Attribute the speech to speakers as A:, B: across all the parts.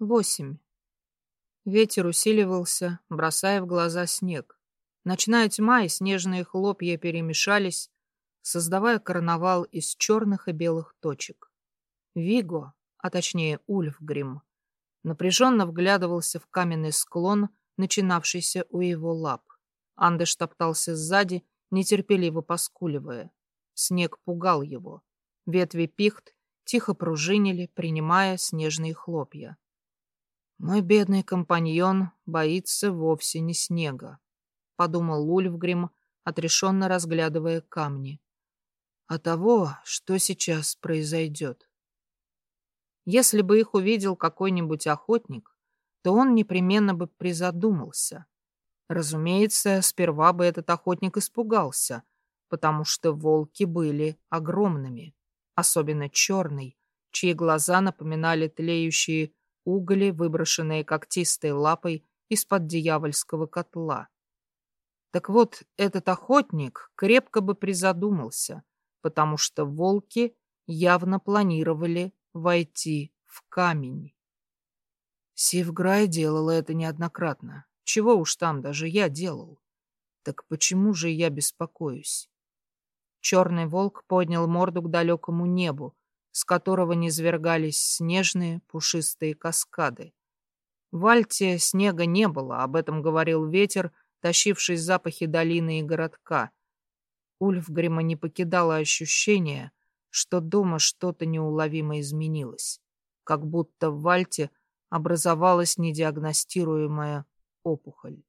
A: Восемь. Ветер усиливался, бросая в глаза снег. Ночная тьма и снежные хлопья перемешались, создавая карнавал из черных и белых точек. Виго, а точнее Ульфгрим, напряженно вглядывался в каменный склон, начинавшийся у его лап. Андеш топтался сзади, нетерпеливо поскуливая. Снег пугал его. Ветви пихт тихо пружинили, принимая снежные хлопья. «Мой бедный компаньон боится вовсе не снега», — подумал Лульфгрим, отрешенно разглядывая камни, — «а того, что сейчас произойдет». Если бы их увидел какой-нибудь охотник, то он непременно бы призадумался. Разумеется, сперва бы этот охотник испугался, потому что волки были огромными, особенно черный, чьи глаза напоминали тлеющие угли, выброшенные когтистой лапой из-под дьявольского котла. Так вот, этот охотник крепко бы призадумался, потому что волки явно планировали войти в камень. Сивграй делала это неоднократно. Чего уж там, даже я делал. Так почему же я беспокоюсь? Черный волк поднял морду к далекому небу, с которого низвергались снежные пушистые каскады. В Альте снега не было, об этом говорил ветер, тащивший запахи долины и городка. Ульфгрима не покидало ощущение, что дома что-то неуловимо изменилось, как будто в Альте образовалась недиагностируемая опухоль.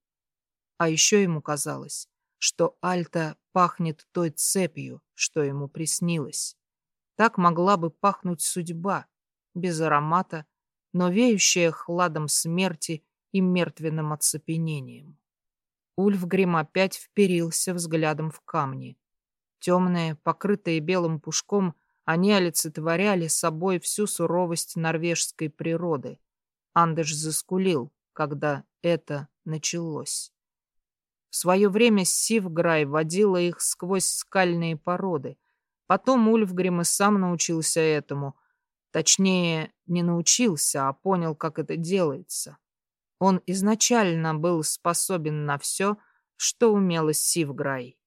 A: А еще ему казалось, что Альта пахнет той цепью, что ему приснилось. Так могла бы пахнуть судьба, без аромата, но веющая хладом смерти и мертвенным оцепенением. Ульфгрим опять вперился взглядом в камни. Темные, покрытые белым пушком, они олицетворяли собой всю суровость норвежской природы. Андеш заскулил, когда это началось. В свое время Сивграй водила их сквозь скальные породы, Потом Ульфгрим и сам научился этому. Точнее, не научился, а понял, как это делается. Он изначально был способен на все, что умела Сивграй.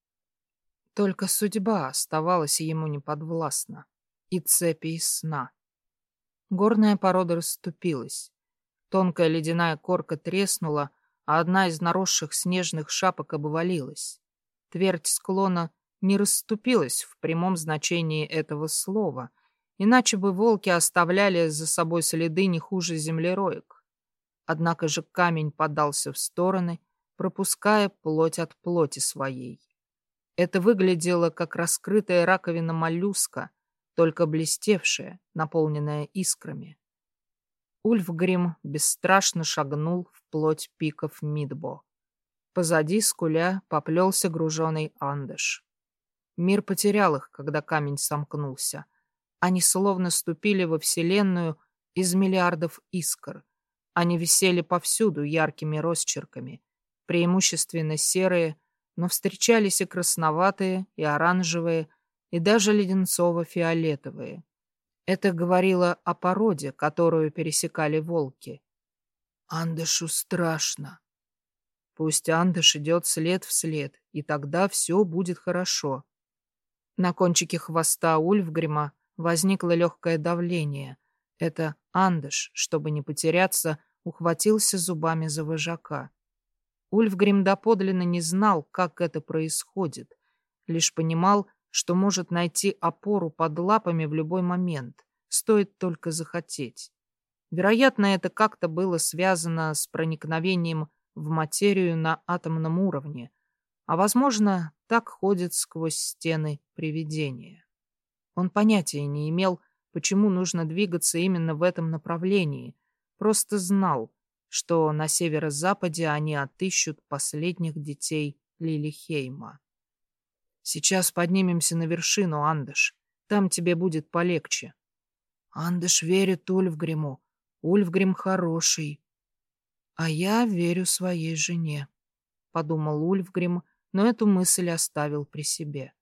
A: Только судьба оставалась ему неподвластна. И цепи из сна. Горная порода расступилась. Тонкая ледяная корка треснула, а одна из наросших снежных шапок обвалилась. Твердь склона не расступилась в прямом значении этого слова, иначе бы волки оставляли за собой следы не хуже землероек. Однако же камень подался в стороны, пропуская плоть от плоти своей. Это выглядело как раскрытая раковина моллюска, только блестевшая, наполненная искрами. Ульфгрим бесстрашно шагнул в плоть пиков Мидбо. Позади, скуля, поплелся груженый Андыш. Мир потерял их, когда камень сомкнулся. Они словно ступили во Вселенную из миллиардов искр. Они висели повсюду яркими росчерками, преимущественно серые, но встречались и красноватые, и оранжевые, и даже леденцово-фиолетовые. Это говорило о породе, которую пересекали волки. Андышу страшно. Пусть Андыш идет след в след, и тогда все будет хорошо. На кончике хвоста Ульфгрима возникло легкое давление. Это Андыш, чтобы не потеряться, ухватился зубами за вожака. Ульфгрим доподлинно не знал, как это происходит, лишь понимал, что может найти опору под лапами в любой момент, стоит только захотеть. Вероятно, это как-то было связано с проникновением в материю на атомном уровне, а, возможно, так ходит сквозь стены привидения. Он понятия не имел, почему нужно двигаться именно в этом направлении, просто знал, что на северо-западе они отыщут последних детей Лилихейма. «Сейчас поднимемся на вершину, Андыш. Там тебе будет полегче». Андыш верит Ульфгриму. Ульфгрим хороший. А я верю своей жене, — подумал Ульфгрим, но эту мысль оставил при себе.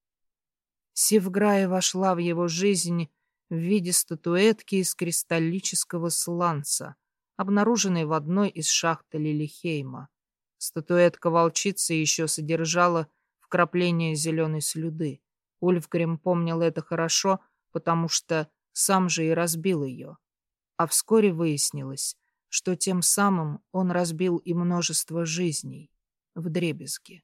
A: Севграя вошла в его жизнь в виде статуэтки из кристаллического сланца, обнаруженный в одной из шахт Лилихейма. Статуэтка волчицы еще содержала вкрапление зеленой слюды. Ульфгрим помнил это хорошо, потому что сам же и разбил ее. А вскоре выяснилось, что тем самым он разбил и множество жизней в дребезги.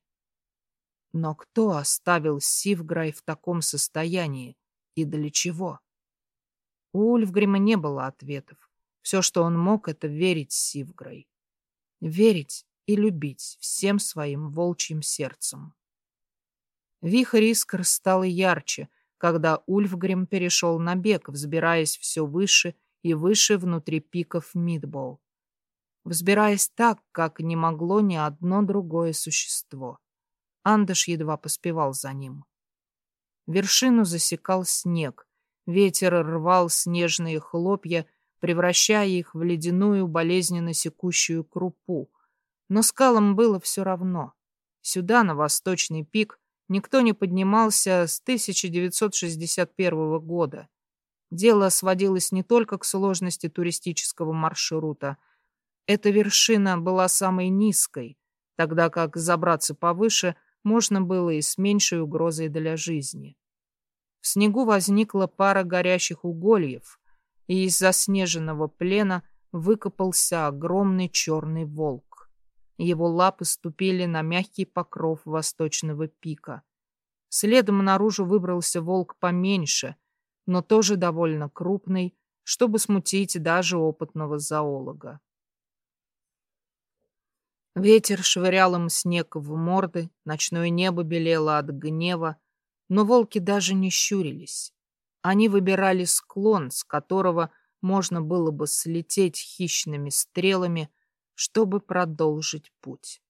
A: Но кто оставил Сивграй в таком состоянии и для чего? У Ульфгрима не было ответов. Все, что он мог, это верить Сивграй. Верить и любить всем своим волчьим сердцем. Вихрь искр стал ярче, когда Ульфгрим перешел на бег, взбираясь все выше и выше внутри пиков Мидбоу. Взбираясь так, как не могло ни одно другое существо. Андыш едва поспевал за ним. Вершину засекал снег. Ветер рвал снежные хлопья, превращая их в ледяную, болезненно секущую крупу. Но скалам было все равно. Сюда, на восточный пик, никто не поднимался с 1961 года. Дело сводилось не только к сложности туристического маршрута. Эта вершина была самой низкой, тогда как забраться повыше можно было и с меньшей угрозой для жизни. В снегу возникла пара горящих угольев, и из заснеженного плена выкопался огромный черный волк. Его лапы ступили на мягкий покров восточного пика. Следом наружу выбрался волк поменьше, но тоже довольно крупный, чтобы смутить даже опытного зоолога. Ветер швырял им снег в морды, ночное небо белело от гнева, но волки даже не щурились. Они выбирали склон, с которого можно было бы слететь хищными стрелами, чтобы продолжить путь.